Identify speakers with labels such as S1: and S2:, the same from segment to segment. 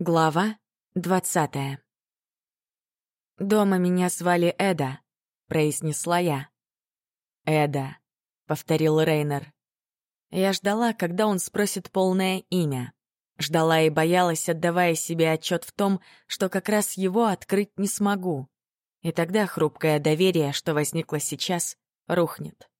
S1: Глава двадцатая. «Дома меня звали Эда», — произнесла я. «Эда», — повторил Рейнер. Я ждала, когда он спросит полное имя. Ждала и боялась, отдавая себе отчет в том, что как раз его открыть не смогу. И тогда хрупкое доверие, что возникло сейчас, рухнет.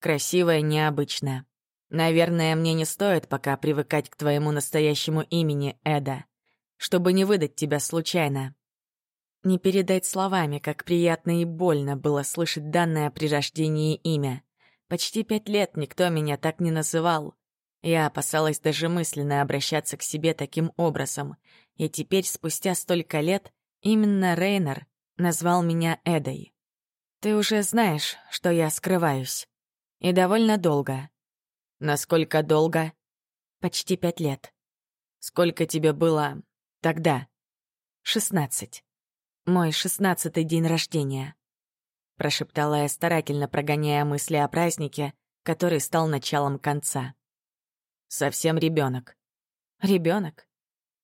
S1: Красивая, необычная. Наверное, мне не стоит пока привыкать к твоему настоящему имени, Эда, чтобы не выдать тебя случайно. Не передать словами, как приятно и больно было слышать данное при рождении имя. Почти пять лет никто меня так не называл. Я опасалась даже мысленно обращаться к себе таким образом. И теперь, спустя столько лет, именно Рейнер назвал меня Эдой. Ты уже знаешь, что я скрываюсь. И довольно долго. Насколько долго? Почти пять лет. Сколько тебе было тогда? Шестнадцать. Мой шестнадцатый день рождения. Прошептала я, старательно прогоняя мысли о празднике, который стал началом конца. Совсем ребенок. Ребенок?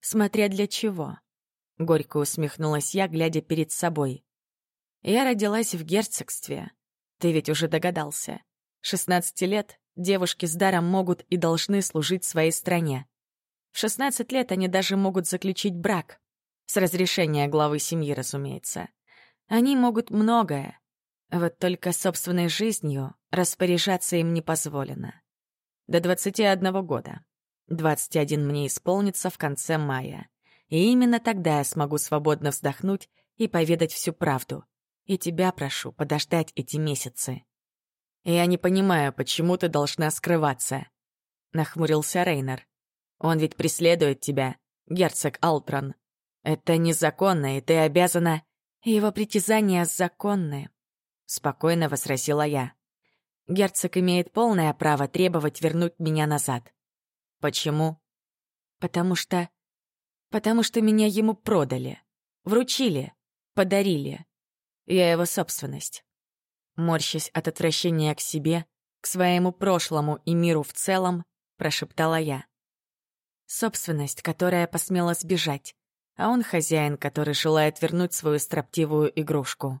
S1: Смотря для чего. Горько усмехнулась я, глядя перед собой. Я родилась в герцогстве. Ты ведь уже догадался. Шестнадцати лет Девушки с даром могут и должны служить своей стране. В 16 лет они даже могут заключить брак. С разрешения главы семьи, разумеется. Они могут многое. Вот только собственной жизнью распоряжаться им не позволено. До 21 года. 21 мне исполнится в конце мая. И именно тогда я смогу свободно вздохнуть и поведать всю правду. И тебя прошу подождать эти месяцы. «Я не понимаю, почему ты должна скрываться», — нахмурился Рейнер. «Он ведь преследует тебя, герцог Алтрон. Это незаконно, и ты обязана...» «Его притязания законны», — спокойно возразила я. «Герцог имеет полное право требовать вернуть меня назад». «Почему?» «Потому что... потому что меня ему продали, вручили, подарили. Я его собственность. Морщась от отвращения к себе, к своему прошлому и миру в целом, прошептала я. Собственность, которая посмела сбежать, а он хозяин, который желает вернуть свою строптивую игрушку.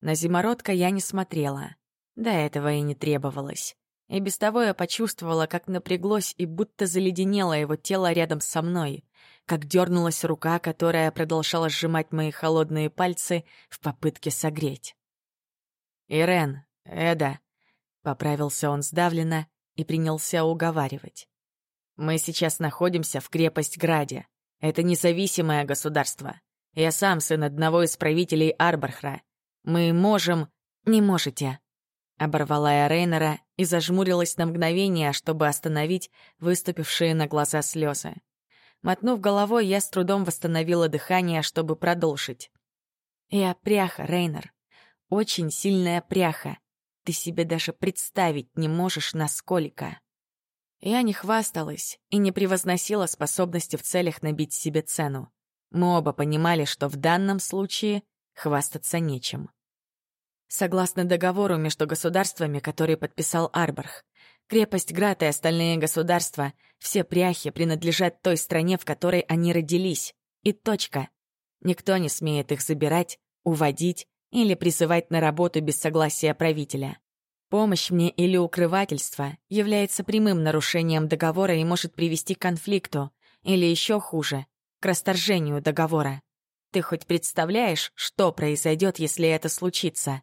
S1: На зимородка я не смотрела. До этого и не требовалось. И без того я почувствовала, как напряглось и будто заледенело его тело рядом со мной, как дернулась рука, которая продолжала сжимать мои холодные пальцы в попытке согреть. «Ирен, Эда», — поправился он сдавленно и принялся уговаривать. «Мы сейчас находимся в крепость-граде. Это независимое государство. Я сам сын одного из правителей Арбархра. Мы можем...» «Не можете», — оборвала я Рейнера и зажмурилась на мгновение, чтобы остановить выступившие на глаза слезы. Мотнув головой, я с трудом восстановила дыхание, чтобы продолжить. «Я пряха, Рейнер. Очень сильная пряха. Ты себе даже представить не можешь, насколько. Я не хвасталась и не превозносила способности в целях набить себе цену. Мы оба понимали, что в данном случае хвастаться нечем. Согласно договору между государствами, который подписал Арбарх, крепость Град и остальные государства, все пряхи принадлежат той стране, в которой они родились. И точка. Никто не смеет их забирать, уводить или призывать на работу без согласия правителя. Помощь мне или укрывательство является прямым нарушением договора и может привести к конфликту, или еще хуже, к расторжению договора. Ты хоть представляешь, что произойдет, если это случится?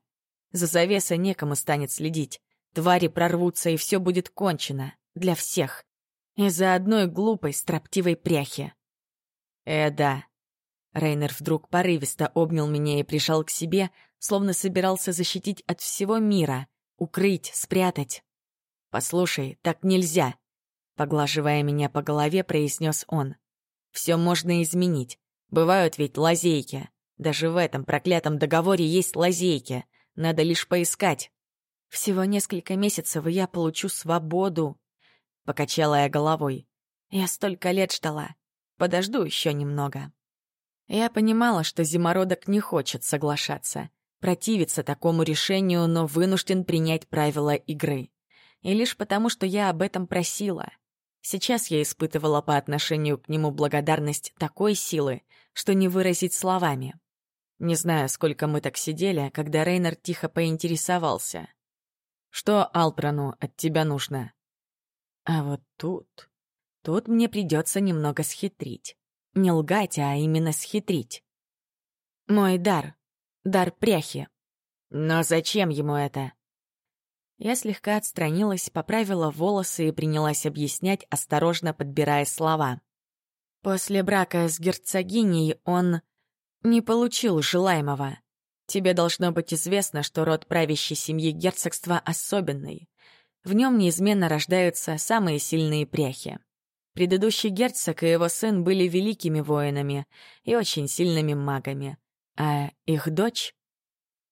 S1: За завесой некому станет следить. Твари прорвутся, и все будет кончено. Для всех. Из-за одной глупой, строптивой пряхи. Э, да, Рейнер вдруг порывисто обнял меня и прижал к себе, словно собирался защитить от всего мира, укрыть, спрятать. «Послушай, так нельзя», — поглаживая меня по голове, произнес он. «Все можно изменить. Бывают ведь лазейки. Даже в этом проклятом договоре есть лазейки. Надо лишь поискать». «Всего несколько месяцев, и я получу свободу», — покачала я головой. «Я столько лет ждала. Подожду еще немного». Я понимала, что зимородок не хочет соглашаться, противиться такому решению, но вынужден принять правила игры. И лишь потому, что я об этом просила. Сейчас я испытывала по отношению к нему благодарность такой силы, что не выразить словами. Не знаю, сколько мы так сидели, когда Рейнер тихо поинтересовался. «Что Алпрану от тебя нужно?» А вот тут... Тут мне придется немного схитрить. Не лгать, а именно схитрить. Мой дар. Дар пряхи. Но зачем ему это? Я слегка отстранилась, поправила волосы и принялась объяснять, осторожно подбирая слова. После брака с герцогиней он не получил желаемого. Тебе должно быть известно, что род правящей семьи герцогства особенный. В нем неизменно рождаются самые сильные пряхи. Предыдущий герцог и его сын были великими воинами и очень сильными магами. А их дочь...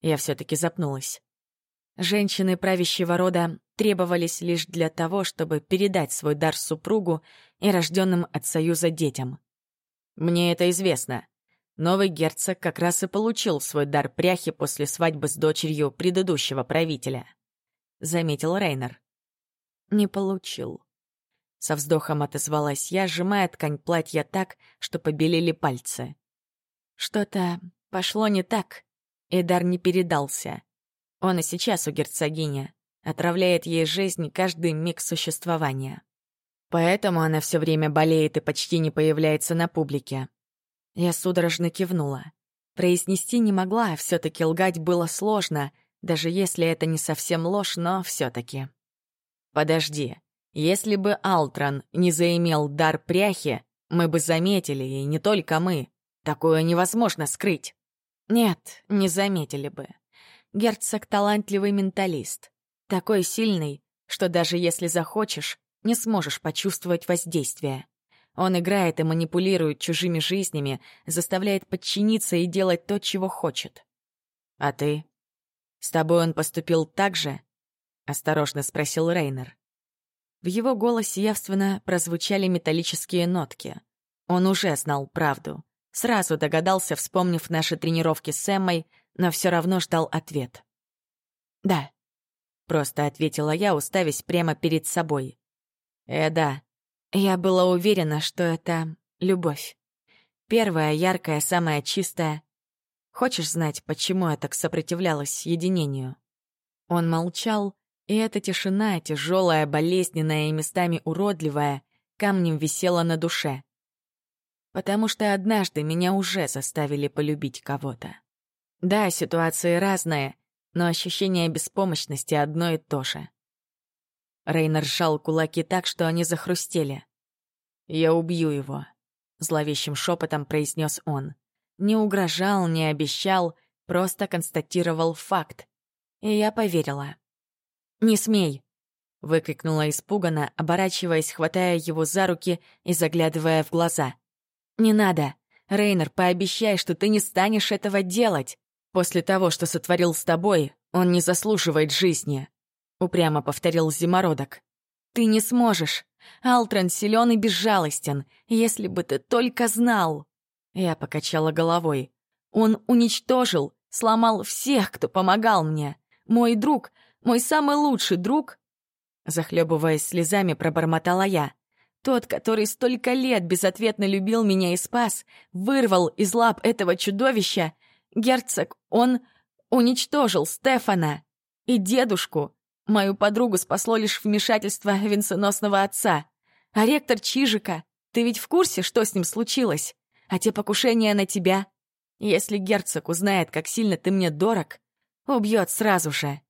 S1: Я все-таки запнулась. Женщины правящего рода требовались лишь для того, чтобы передать свой дар супругу и рожденным от союза детям. Мне это известно. Новый герцог как раз и получил свой дар пряхи после свадьбы с дочерью предыдущего правителя. Заметил Рейнер. Не получил. Со вздохом отозвалась я, сжимая ткань платья так, что побелели пальцы. Что-то пошло не так, и дар не передался. Он и сейчас у герцогини. Отравляет ей жизнь каждый миг существования. Поэтому она все время болеет и почти не появляется на публике. Я судорожно кивнула. Произнести не могла, все таки лгать было сложно, даже если это не совсем ложь, но все таки Подожди, если бы Алтран не заимел дар пряхи, мы бы заметили, и не только мы. Такое невозможно скрыть. Нет, не заметили бы. Герцог — талантливый менталист. Такой сильный, что даже если захочешь, не сможешь почувствовать воздействие. Он играет и манипулирует чужими жизнями, заставляет подчиниться и делать то, чего хочет. А ты? С тобой он поступил так же? Осторожно спросил Рейнер. В его голосе явственно прозвучали металлические нотки. Он уже знал правду. Сразу догадался, вспомнив наши тренировки с Эммой, но все равно ждал ответ. «Да», — просто ответила я, уставясь прямо перед собой. «Э, да». Я была уверена, что это любовь. Первая, яркая, самая чистая. Хочешь знать, почему я так сопротивлялась единению? Он молчал, и эта тишина, тяжелая, болезненная и местами уродливая, камнем висела на душе. Потому что однажды меня уже заставили полюбить кого-то. Да, ситуации разные, но ощущение беспомощности одно и то же. Рейнер сжал кулаки так, что они захрустели. «Я убью его», — зловещим шепотом произнес он. Не угрожал, не обещал, просто констатировал факт. И я поверила. «Не смей!» — выкрикнула испуганно, оборачиваясь, хватая его за руки и заглядывая в глаза. «Не надо! Рейнер, пообещай, что ты не станешь этого делать!» После того, что сотворил с тобой, он не заслуживает жизни», — упрямо повторил Зимородок. «Ты не сможешь. Алтран силен и безжалостен, если бы ты только знал». Я покачала головой. «Он уничтожил, сломал всех, кто помогал мне. Мой друг, мой самый лучший друг...» Захлебываясь слезами, пробормотала я. Тот, который столько лет безответно любил меня и спас, вырвал из лап этого чудовища Герцог, он уничтожил Стефана и дедушку. Мою подругу спасло лишь вмешательство венценосного отца. А ректор Чижика, ты ведь в курсе, что с ним случилось? А те покушения на тебя? Если герцог узнает, как сильно ты мне дорог, убьет сразу же.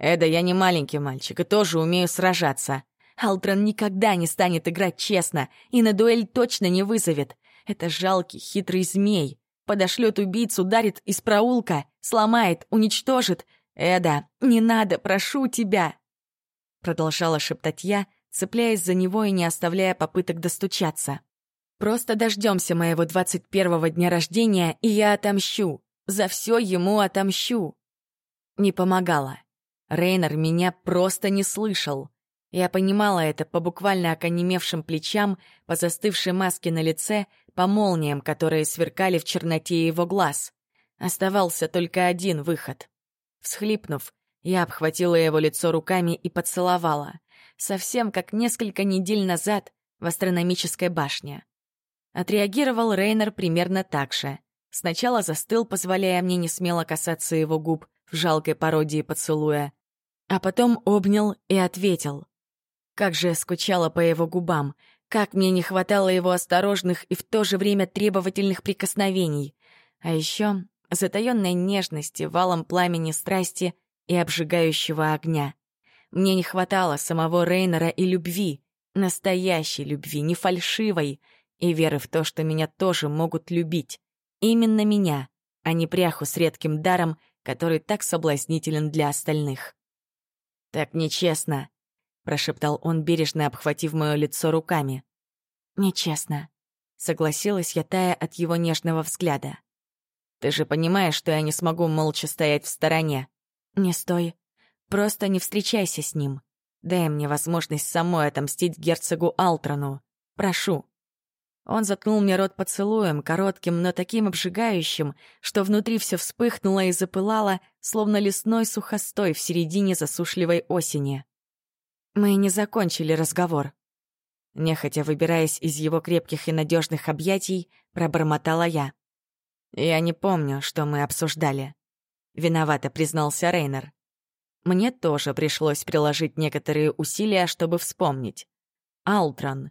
S1: Эда, я не маленький мальчик и тоже умею сражаться. Алтрон никогда не станет играть честно и на дуэль точно не вызовет. Это жалкий, хитрый змей. Подошлет убийцу, ударит из проулка, сломает, уничтожит. «Эда, не надо, прошу тебя!» Продолжала шептать я, цепляясь за него и не оставляя попыток достучаться. «Просто дождемся моего двадцать первого дня рождения, и я отомщу. За все ему отомщу!» Не помогало. Рейнер меня просто не слышал. Я понимала это по буквально оконемевшим плечам, по застывшей маске на лице, по молниям, которые сверкали в черноте его глаз. Оставался только один выход. Всхлипнув, я обхватила его лицо руками и поцеловала. совсем как несколько недель назад в астрономической башне. Отреагировал Рейнер примерно так же. Сначала застыл, позволяя мне не смело касаться его губ в жалкой пародии поцелуя, а потом обнял и ответил. Как же я скучала по его губам, как мне не хватало его осторожных и в то же время требовательных прикосновений. А еще затаённой нежности, валом пламени страсти и обжигающего огня. Мне не хватало самого Рейнера и любви, настоящей любви, не фальшивой, и веры в то, что меня тоже могут любить. Именно меня, а не пряху с редким даром, который так соблазнителен для остальных. «Так нечестно», — прошептал он, бережно обхватив мое лицо руками. «Нечестно», — согласилась я, тая от его нежного взгляда. «Ты же понимаешь, что я не смогу молча стоять в стороне?» «Не стой. Просто не встречайся с ним. Дай мне возможность самой отомстить герцогу Алтрону. Прошу». Он заткнул мне рот поцелуем, коротким, но таким обжигающим, что внутри все вспыхнуло и запылало, словно лесной сухостой в середине засушливой осени. Мы не закончили разговор. Нехотя выбираясь из его крепких и надежных объятий, пробормотала я. «Я не помню, что мы обсуждали», — виновато признался Рейнер. Мне тоже пришлось приложить некоторые усилия, чтобы вспомнить. Алтрон.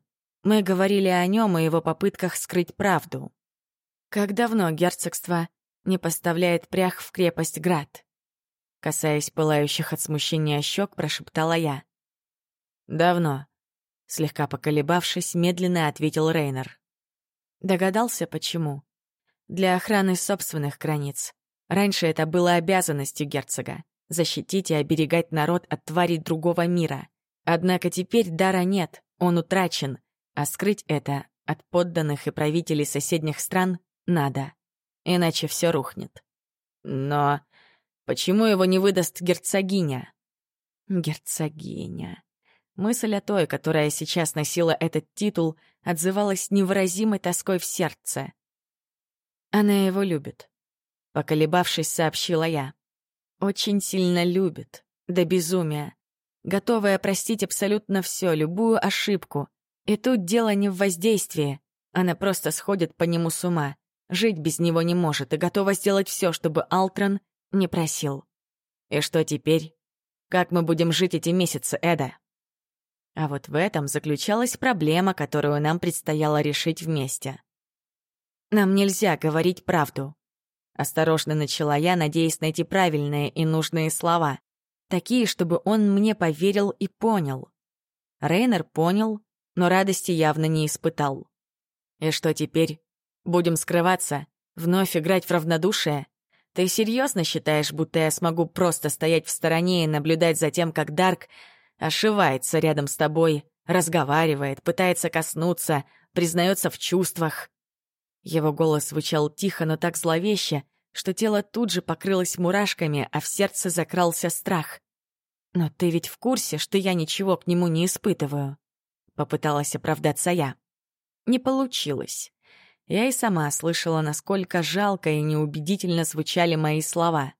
S1: Мы говорили о нем и его попытках скрыть правду. Как давно герцогство не поставляет прях в крепость Град? Касаясь пылающих от смущения щек, прошептала я. «Давно», — слегка поколебавшись, медленно ответил Рейнер. Догадался, почему. Для охраны собственных границ. Раньше это было обязанностью герцога — защитить и оберегать народ от тварей другого мира. Однако теперь дара нет, он утрачен, а скрыть это от подданных и правителей соседних стран надо. Иначе все рухнет. Но почему его не выдаст герцогиня? Герцогиня. Мысль о той, которая сейчас носила этот титул, отзывалась невыразимой тоской в сердце. Она его любит. Поколебавшись, сообщила я. Очень сильно любит. До безумия. Готовая простить абсолютно все, любую ошибку. И тут дело не в воздействии. Она просто сходит по нему с ума. Жить без него не может и готова сделать все, чтобы Алтрон не просил. И что теперь? Как мы будем жить эти месяцы, Эда? А вот в этом заключалась проблема, которую нам предстояло решить вместе. «Нам нельзя говорить правду», — осторожно начала я, надеясь найти правильные и нужные слова, такие, чтобы он мне поверил и понял. Рейнер понял, но радости явно не испытал. «И что теперь? Будем скрываться? Вновь играть в равнодушие? Ты серьезно считаешь, будто я смогу просто стоять в стороне и наблюдать за тем, как Дарк ошивается рядом с тобой, разговаривает, пытается коснуться, признается в чувствах. Его голос звучал тихо, но так зловеще, что тело тут же покрылось мурашками, а в сердце закрался страх. «Но ты ведь в курсе, что я ничего к нему не испытываю?» Попыталась оправдаться я. Не получилось. Я и сама слышала, насколько жалко и неубедительно звучали мои слова.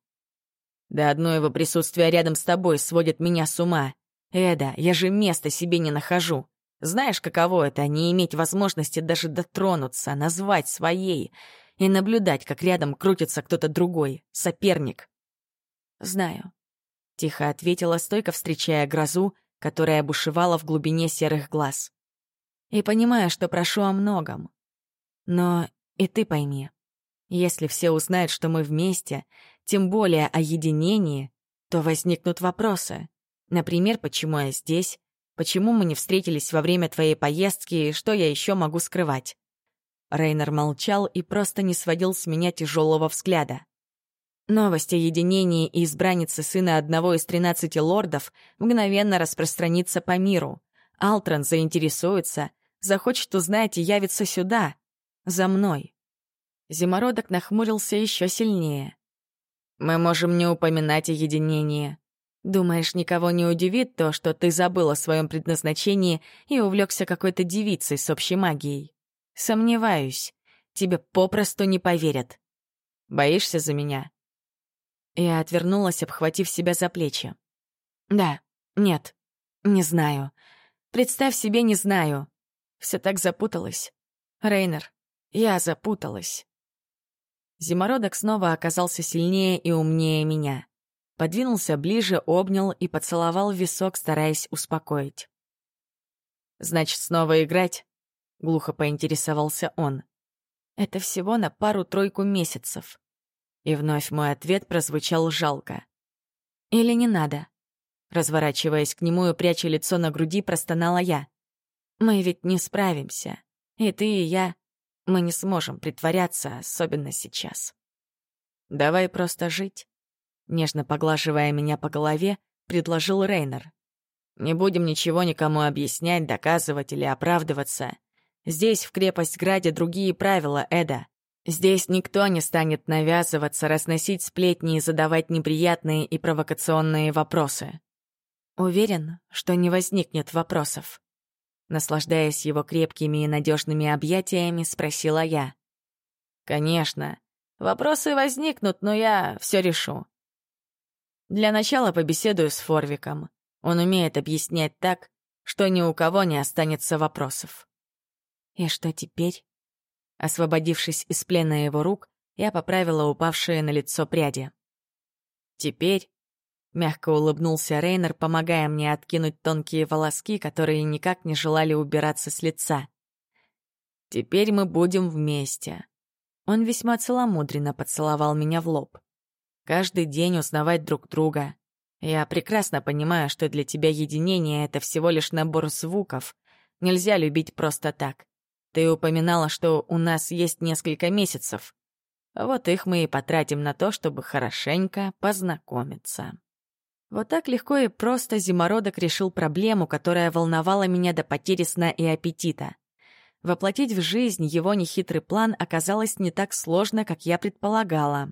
S1: «Да одно его присутствие рядом с тобой сводит меня с ума. Эда, я же места себе не нахожу. Знаешь, каково это — не иметь возможности даже дотронуться, назвать своей и наблюдать, как рядом крутится кто-то другой, соперник? Знаю. Тихо ответила, стойко встречая грозу, которая бушевала в глубине серых глаз. И понимаю, что прошу о многом. Но и ты пойми, если все узнают, что мы вместе, тем более о единении, то возникнут вопросы. Например, почему я здесь, почему мы не встретились во время твоей поездки и что я еще могу скрывать. Рейнер молчал и просто не сводил с меня тяжелого взгляда. Новость о единении и избраннице сына одного из тринадцати лордов мгновенно распространится по миру. Алтрон заинтересуется, захочет узнать и явится сюда, за мной. Зимородок нахмурился еще сильнее. «Мы можем не упоминать о единении. Думаешь, никого не удивит то, что ты забыл о своем предназначении и увлекся какой-то девицей с общей магией? Сомневаюсь. Тебе попросту не поверят. Боишься за меня?» Я отвернулась, обхватив себя за плечи. «Да, нет. Не знаю. Представь себе, не знаю. Все так запуталось. Рейнер, я запуталась. Зимородок снова оказался сильнее и умнее меня. Подвинулся ближе, обнял и поцеловал висок, стараясь успокоить. «Значит, снова играть?» — глухо поинтересовался он. «Это всего на пару-тройку месяцев». И вновь мой ответ прозвучал жалко. «Или не надо?» Разворачиваясь к нему и пряча лицо на груди, простонала я. «Мы ведь не справимся. И ты, и я. Мы не сможем притворяться, особенно сейчас. Давай просто жить». Нежно поглаживая меня по голове, предложил Рейнер. «Не будем ничего никому объяснять, доказывать или оправдываться. Здесь, в крепость-граде, другие правила, Эда. Здесь никто не станет навязываться, разносить сплетни и задавать неприятные и провокационные вопросы. Уверен, что не возникнет вопросов. Наслаждаясь его крепкими и надежными объятиями, спросила я. «Конечно. Вопросы возникнут, но я все решу. Для начала побеседую с Форвиком. Он умеет объяснять так, что ни у кого не останется вопросов». «И что теперь?» Освободившись из плена его рук, я поправила упавшие на лицо пряди. «Теперь Мягко улыбнулся Рейнер, помогая мне откинуть тонкие волоски, которые никак не желали убираться с лица. «Теперь мы будем вместе». Он весьма целомудренно поцеловал меня в лоб. «Каждый день узнавать друг друга. Я прекрасно понимаю, что для тебя единение — это всего лишь набор звуков. Нельзя любить просто так. Ты упоминала, что у нас есть несколько месяцев. Вот их мы и потратим на то, чтобы хорошенько познакомиться». Вот так легко и просто зимородок решил проблему, которая волновала меня до потери сна и аппетита. Воплотить в жизнь его нехитрый план оказалось не так сложно, как я предполагала.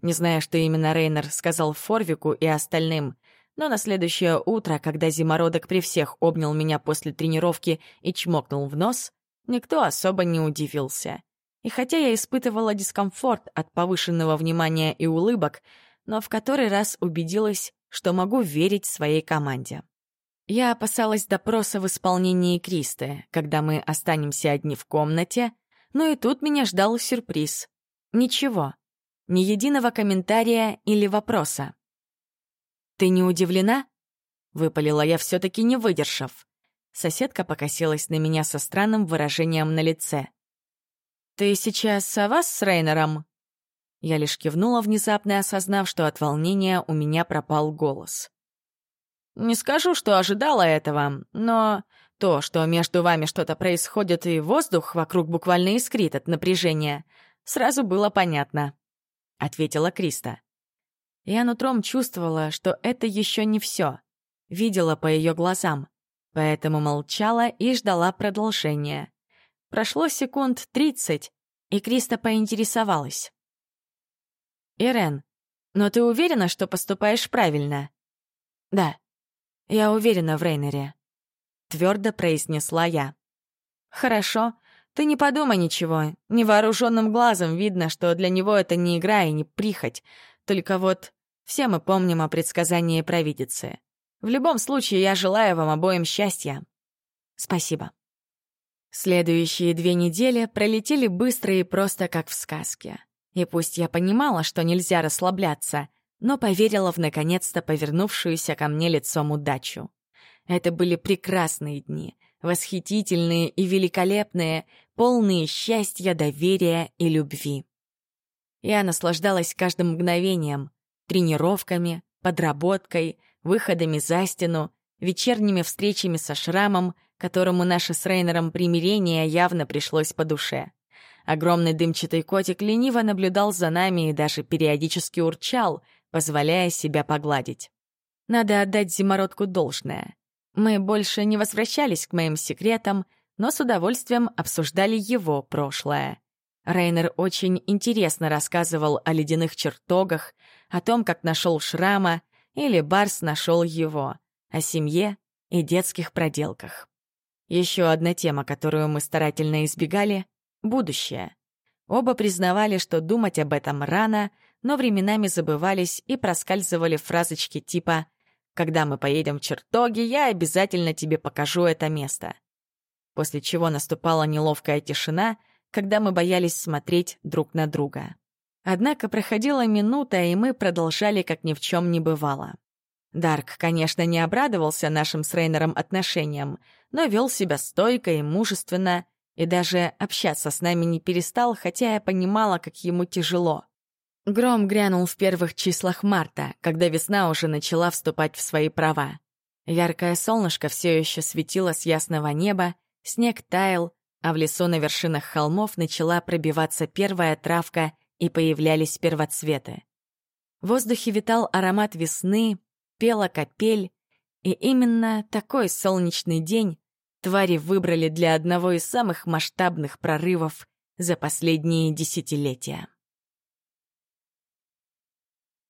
S1: Не знаю, что именно Рейнер сказал Форвику и остальным, но на следующее утро, когда зимородок при всех обнял меня после тренировки и чмокнул в нос, никто особо не удивился. И хотя я испытывала дискомфорт от повышенного внимания и улыбок, но в который раз убедилась, что могу верить своей команде. Я опасалась допроса в исполнении Кристы, когда мы останемся одни в комнате, но и тут меня ждал сюрприз. Ничего. Ни единого комментария или вопроса. «Ты не удивлена?» — выпалила я, все-таки не выдержав. Соседка покосилась на меня со странным выражением на лице. «Ты сейчас о вас с Рейнером?» Я лишь кивнула, внезапно осознав, что от волнения у меня пропал голос. «Не скажу, что ожидала этого, но то, что между вами что-то происходит и воздух вокруг буквально искрит от напряжения, сразу было понятно», — ответила Криста. Я нутром чувствовала, что это еще не все. Видела по ее глазам, поэтому молчала и ждала продолжения. Прошло секунд тридцать, и Криста поинтересовалась. «Ирен, но ты уверена, что поступаешь правильно?» «Да, я уверена в Рейнере», — твердо произнесла я. «Хорошо, ты не подумай ничего. Невооруженным глазом видно, что для него это не игра и не прихоть. Только вот все мы помним о предсказании провидицы. В любом случае, я желаю вам обоим счастья. Спасибо». Следующие две недели пролетели быстро и просто, как в сказке. И пусть я понимала, что нельзя расслабляться, но поверила в наконец-то повернувшуюся ко мне лицом удачу. Это были прекрасные дни, восхитительные и великолепные, полные счастья, доверия и любви. Я наслаждалась каждым мгновением, тренировками, подработкой, выходами за стену, вечерними встречами со Шрамом, которому наше с Рейнером примирение явно пришлось по душе. Огромный дымчатый котик лениво наблюдал за нами и даже периодически урчал, позволяя себя погладить. Надо отдать зимородку должное. Мы больше не возвращались к моим секретам, но с удовольствием обсуждали его прошлое. Рейнер очень интересно рассказывал о ледяных чертогах, о том, как нашел шрама, или Барс нашел его, о семье и детских проделках. Еще одна тема, которую мы старательно избегали будущее. Оба признавали, что думать об этом рано, но временами забывались и проскальзывали фразочки типа Когда мы поедем в чертоги, я обязательно тебе покажу это место». После чего наступала неловкая тишина, когда мы боялись смотреть друг на друга. Однако проходила минута, и мы продолжали, как ни в чем не бывало. Дарк, конечно, не обрадовался нашим с Рейнером отношениям, но вел себя стойко и мужественно, и даже общаться с нами не перестал, хотя я понимала, как ему тяжело. Гром грянул в первых числах марта, когда весна уже начала вступать в свои права. Яркое солнышко все еще светило с ясного неба, снег таял, а в лесу на вершинах холмов начала пробиваться первая травка и появлялись первоцветы. В воздухе витал аромат весны, пела капель, и именно такой солнечный день твари выбрали для одного из самых масштабных прорывов за последние десятилетия.